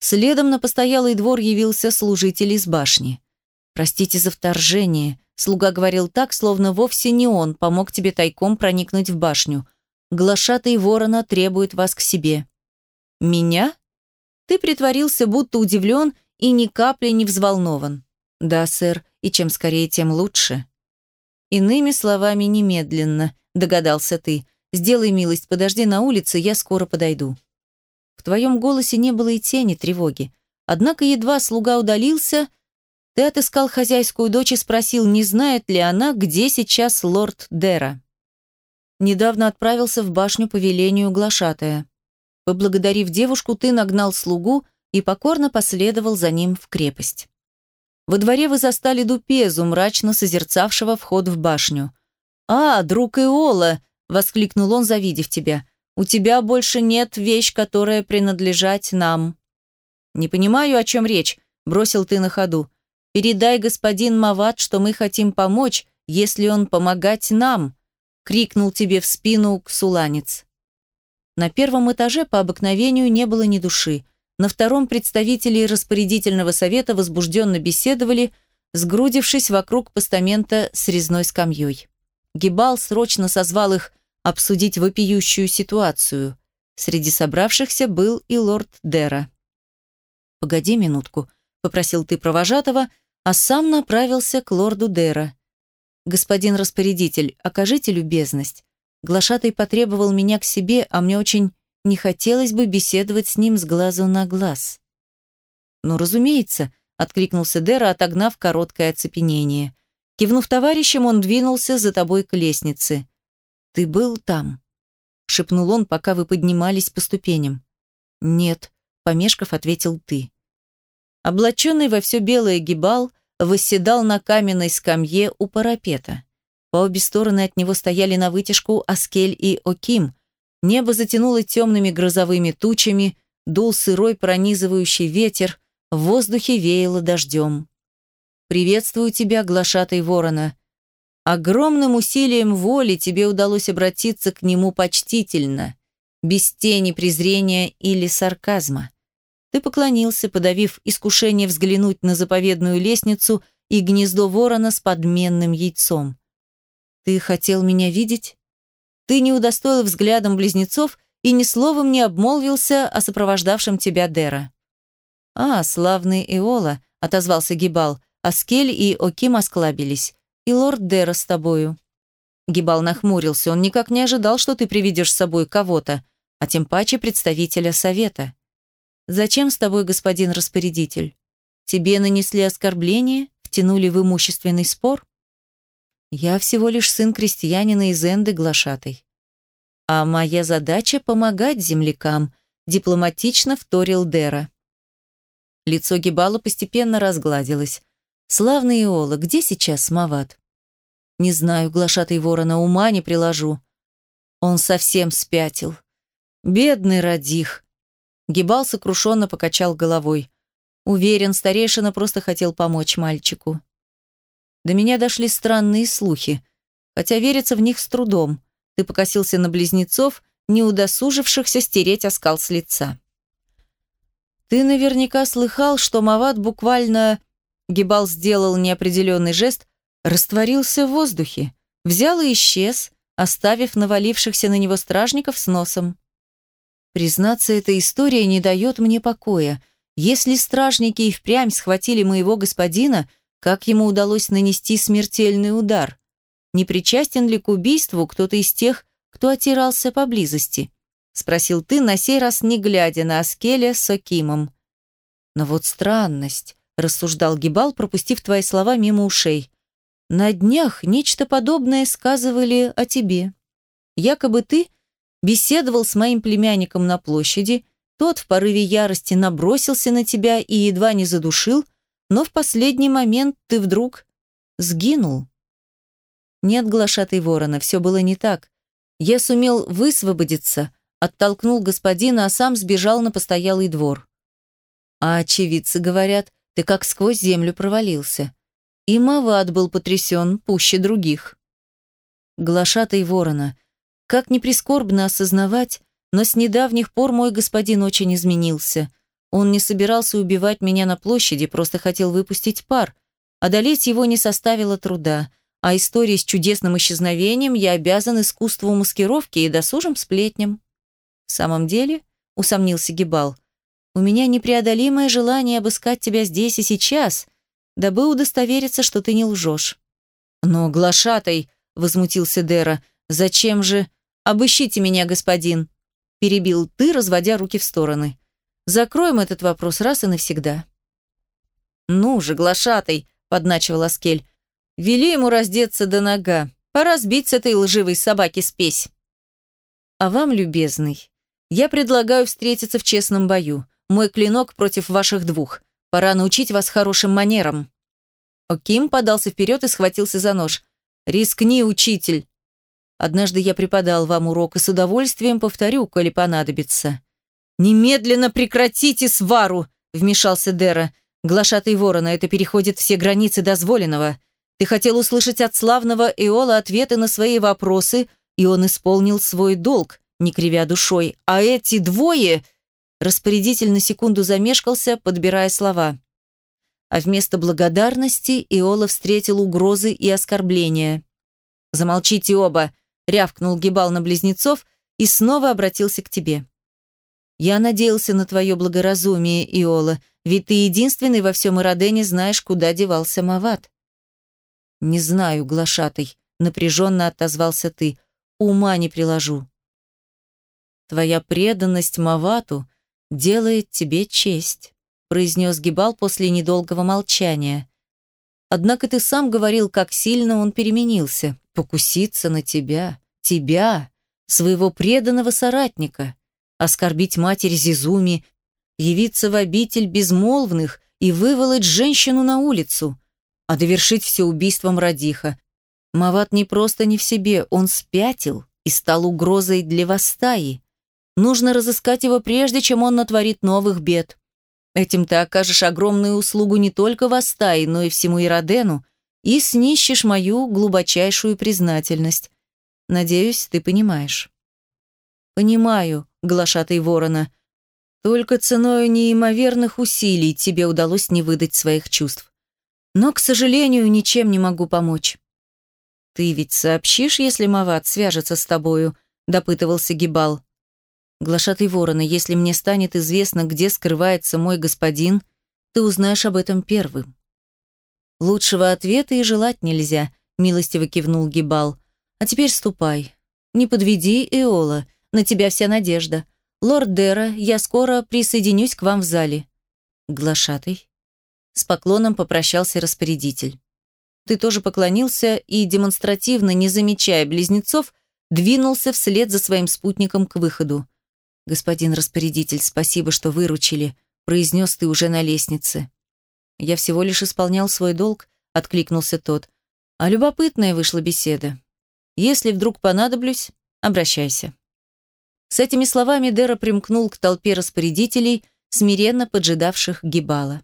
Следом на постоялый двор явился служитель из башни. «Простите за вторжение», — слуга говорил так, словно вовсе не он помог тебе тайком проникнуть в башню. «Глашатый ворона требует вас к себе». «Меня?» Ты притворился, будто удивлен и ни капли не взволнован. «Да, сэр, и чем скорее, тем лучше». «Иными словами, немедленно», — догадался ты. «Сделай милость, подожди на улице, я скоро подойду». В твоем голосе не было и тени тревоги. Однако едва слуга удалился, ты отыскал хозяйскую дочь и спросил, не знает ли она, где сейчас лорд Дера. Недавно отправился в башню по велению глашатая. Поблагодарив девушку, ты нагнал слугу и покорно последовал за ним в крепость. Во дворе вы застали Дупезу, мрачно созерцавшего вход в башню. «А, друг Иола!» — воскликнул он, завидев тебя. «У тебя больше нет вещь, которая принадлежать нам». «Не понимаю, о чем речь», — бросил ты на ходу. «Передай господин Мават, что мы хотим помочь, если он помогать нам», — крикнул тебе в спину ксуланец. На первом этаже по обыкновению не было ни души. На втором представители распорядительного совета возбужденно беседовали, сгрудившись вокруг постамента с резной скамьей. Гибал срочно созвал их обсудить вопиющую ситуацию. Среди собравшихся был и лорд Дера. «Погоди минутку», — попросил ты провожатого, а сам направился к лорду Дера. «Господин распорядитель, окажите любезность. Глашатай потребовал меня к себе, а мне очень не хотелось бы беседовать с ним с глазу на глаз. «Ну, разумеется», — откликнулся Дера, отогнав короткое оцепенение. Кивнув товарищем, он двинулся за тобой к лестнице. «Ты был там?» — шепнул он, пока вы поднимались по ступеням. «Нет», — помешков ответил ты. Облаченный во все белое гибал восседал на каменной скамье у парапета. По обе стороны от него стояли на вытяжку Аскель и Оким, Небо затянуло темными грозовыми тучами, дул сырой пронизывающий ветер, в воздухе веяло дождем. «Приветствую тебя, глашатай ворона. Огромным усилием воли тебе удалось обратиться к нему почтительно, без тени презрения или сарказма. Ты поклонился, подавив искушение взглянуть на заповедную лестницу и гнездо ворона с подменным яйцом. Ты хотел меня видеть? Ты не удостоил взглядом близнецов и ни словом не обмолвился о сопровождавшем тебя Дера. «А, славный Иола», — отозвался Гибал, Аскель и Оким осклабились. «И лорд Дера с тобою». Гибал нахмурился, он никак не ожидал, что ты приведешь с собой кого-то, а тем паче представителя совета. «Зачем с тобой, господин распорядитель? Тебе нанесли оскорбление, втянули в имущественный спор?» Я всего лишь сын крестьянина из Энды глашатой. А моя задача — помогать землякам, дипломатично вторил Дера. Лицо Гибала постепенно разгладилось. Славный Иола, где сейчас Мават? Не знаю, глашатой ворона, ума не приложу. Он совсем спятил. Бедный Радих. Гибал сокрушенно покачал головой. Уверен, старейшина просто хотел помочь мальчику. До меня дошли странные слухи, хотя верится в них с трудом. Ты покосился на близнецов, не удосужившихся стереть оскал с лица. Ты наверняка слыхал, что Мават буквально... Гибал сделал неопределенный жест, растворился в воздухе, взял и исчез, оставив навалившихся на него стражников с носом. Признаться, эта история не дает мне покоя. Если стражники и впрямь схватили моего господина, как ему удалось нанести смертельный удар? Не причастен ли к убийству кто-то из тех, кто отирался поблизости? Спросил ты, на сей раз не глядя на Аскеля с Окимом. Но вот странность, рассуждал Гибал, пропустив твои слова мимо ушей. На днях нечто подобное сказывали о тебе. Якобы ты беседовал с моим племянником на площади, тот в порыве ярости набросился на тебя и едва не задушил, но в последний момент ты вдруг сгинул. Нет, глашатый ворона, все было не так. Я сумел высвободиться, оттолкнул господина, а сам сбежал на постоялый двор. А очевидцы говорят, ты как сквозь землю провалился. И Мават был потрясен, пуще других. Глашатай ворона, как не прискорбно осознавать, но с недавних пор мой господин очень изменился. Он не собирался убивать меня на площади, просто хотел выпустить пар. Одолеть его не составило труда, а истории с чудесным исчезновением я обязан искусству маскировки и досужим сплетням. В самом деле, усомнился Гибал, у меня непреодолимое желание обыскать тебя здесь и сейчас, дабы удостовериться, что ты не лжешь. Но, глашатай, возмутился Дера, зачем же... Обыщите меня, господин, перебил ты, разводя руки в стороны. Закроем этот вопрос раз и навсегда. Ну же, глашатай, подначивал Аскель. Вели ему раздеться до нога. Пора сбить с этой лживой собаки спесь. А вам, любезный, я предлагаю встретиться в честном бою. Мой клинок против ваших двух. Пора научить вас хорошим манерам. Оким подался вперед и схватился за нож. «Рискни, учитель!» Однажды я преподал вам урок и с удовольствием повторю, коли понадобится. «Немедленно прекратите свару!» – вмешался Дера. Глашатый ворона, это переходит все границы дозволенного. Ты хотел услышать от славного Эола ответы на свои вопросы, и он исполнил свой долг, не кривя душой. А эти двое... Распорядитель на секунду замешкался, подбирая слова. А вместо благодарности Иола встретил угрозы и оскорбления. «Замолчите оба!» — рявкнул Гибал на близнецов и снова обратился к тебе. «Я надеялся на твое благоразумие, Иола, ведь ты единственный во всем Иродене знаешь, куда девался Мават». «Не знаю, глашатый», — напряженно отозвался ты. «Ума не приложу». «Твоя преданность Мавату делает тебе честь», — произнес Гибал после недолгого молчания. «Однако ты сам говорил, как сильно он переменился. Покуситься на тебя, тебя, своего преданного соратника» оскорбить матерь Зизуми, явиться в обитель безмолвных и выволочь женщину на улицу, а довершить все убийством Радиха. Мават не просто не в себе, он спятил и стал угрозой для Вастаи. Нужно разыскать его прежде, чем он натворит новых бед. Этим ты окажешь огромную услугу не только Вастаи, но и всему Иродену, и снищешь мою глубочайшую признательность. Надеюсь, ты понимаешь. Понимаю, глашатай ворона. Только ценой неимоверных усилий тебе удалось не выдать своих чувств. Но, к сожалению, ничем не могу помочь. Ты ведь сообщишь, если Мават свяжется с тобою, допытывался Гибал. Глашатый ворона, если мне станет известно, где скрывается мой господин, ты узнаешь об этом первым. Лучшего ответа и желать нельзя, милостиво кивнул Гибал. А теперь ступай. Не подведи Эола. На тебя вся надежда. Лорд Дера, я скоро присоединюсь к вам в зале. Глашатый. С поклоном попрощался распорядитель. Ты тоже поклонился и, демонстративно, не замечая близнецов, двинулся вслед за своим спутником к выходу. «Господин распорядитель, спасибо, что выручили», — произнес ты уже на лестнице. «Я всего лишь исполнял свой долг», — откликнулся тот. «А любопытная вышла беседа. Если вдруг понадоблюсь, обращайся». С этими словами Дера примкнул к толпе распорядителей, смиренно поджидавших Гибала.